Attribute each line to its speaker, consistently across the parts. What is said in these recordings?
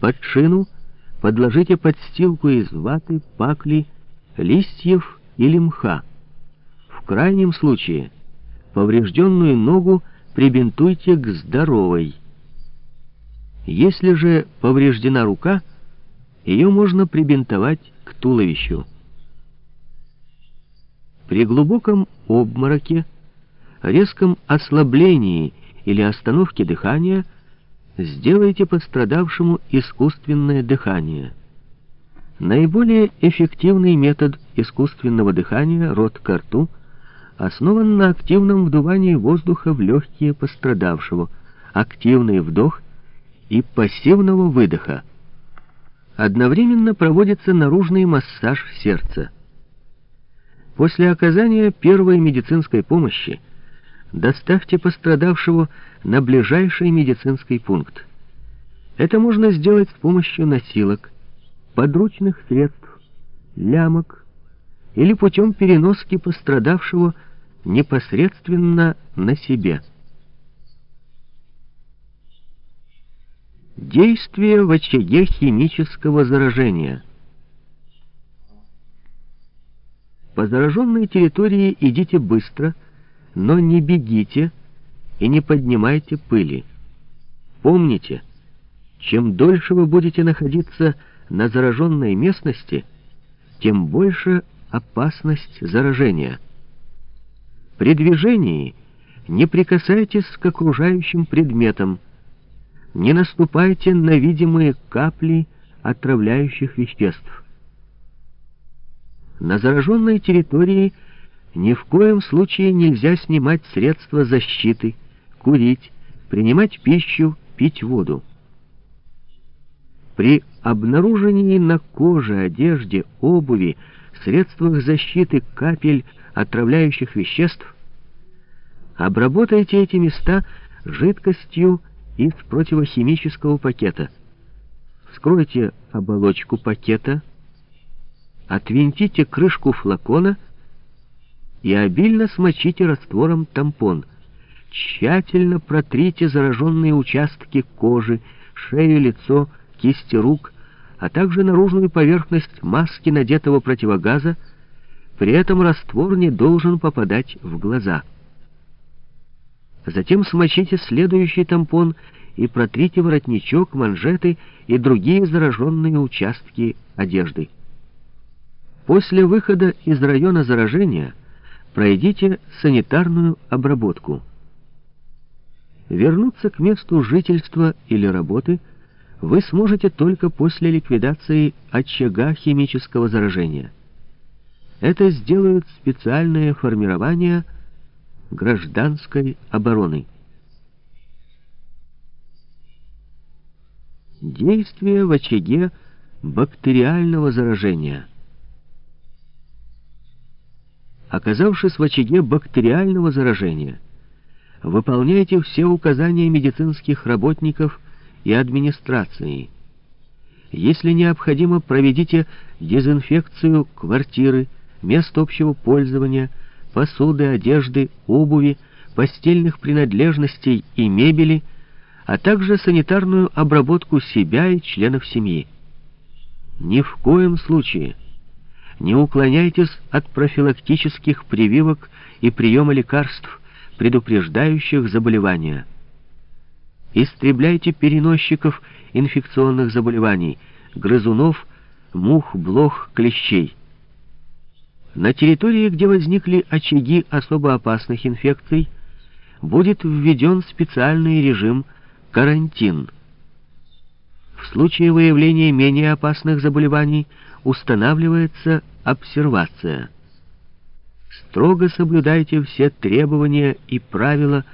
Speaker 1: Под шину подложите подстилку из ваты, пакли, листьев или мха. В крайнем случае поврежденную ногу прибинтуйте к здоровой. Если же повреждена рука, ее можно прибинтовать к туловищу. При глубоком обмороке, резком ослаблении или остановке дыхания сделайте пострадавшему искусственное дыхание. Наиболее эффективный метод искусственного дыхания, рот к рту, основан на активном вдувании воздуха в легкие пострадавшего, активный вдох и пассивного выдоха. Одновременно проводится наружный массаж сердца. После оказания первой медицинской помощи доставьте пострадавшего на ближайший медицинский пункт. Это можно сделать с помощью носилок, подручных средств, лямок или путем переноски пострадавшего непосредственно на себе. Действие в очаге химического заражения – По зараженной территории идите быстро, но не бегите и не поднимайте пыли. Помните, чем дольше вы будете находиться на зараженной местности, тем больше опасность заражения. При движении не прикасайтесь к окружающим предметам, не наступайте на видимые капли отравляющих веществ. На зараженной территории ни в коем случае нельзя снимать средства защиты, курить, принимать пищу, пить воду. При обнаружении на коже, одежде, обуви, средствах защиты капель отравляющих веществ обработайте эти места жидкостью из противохимического пакета. Вскройте оболочку пакета, Отвинтите крышку флакона и обильно смочите раствором тампон. Тщательно протрите зараженные участки кожи, шею, лицо, кисти рук, а также наружную поверхность маски надетого противогаза, при этом раствор не должен попадать в глаза. Затем смочите следующий тампон и протрите воротничок, манжеты и другие зараженные участки одежды. После выхода из района заражения пройдите санитарную обработку. Вернуться к месту жительства или работы вы сможете только после ликвидации очага химического заражения. Это сделают специальные формирования гражданской обороны. Действие в очаге бактериального заражения – оказавшись в очаге бактериального заражения, выполняйте все указания медицинских работников и администрации. Если необходимо, проведите дезинфекцию квартиры, мест общего пользования, посуды, одежды, обуви, постельных принадлежностей и мебели, а также санитарную обработку себя и членов семьи. Ни в коем случае не уклоняйтесь от профилактических прививок и приема лекарств, предупреждающих заболевания. Истребляйте переносчиков инфекционных заболеваний, грызунов, мух, блох, клещей. На территории, где возникли очаги особо опасных инфекций, будет введен специальный режим карантин. В случае выявления менее опасных заболеваний устанавливается обсервация. Строго соблюдайте все требования и правила,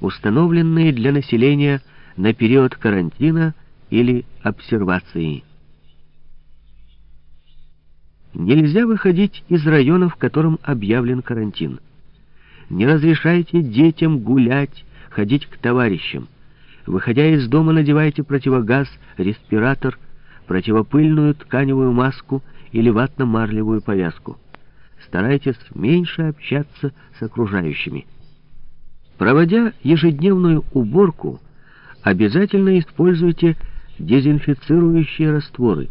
Speaker 1: установленные для населения на период карантина или обсервации. Нельзя выходить из района, в котором объявлен карантин. Не разрешайте детям гулять, ходить к товарищам. Выходя из дома, надевайте противогаз, респиратор, противопыльную тканевую маску или ватно-марлевую повязку. Старайтесь меньше общаться с окружающими. Проводя ежедневную уборку, обязательно используйте дезинфицирующие растворы.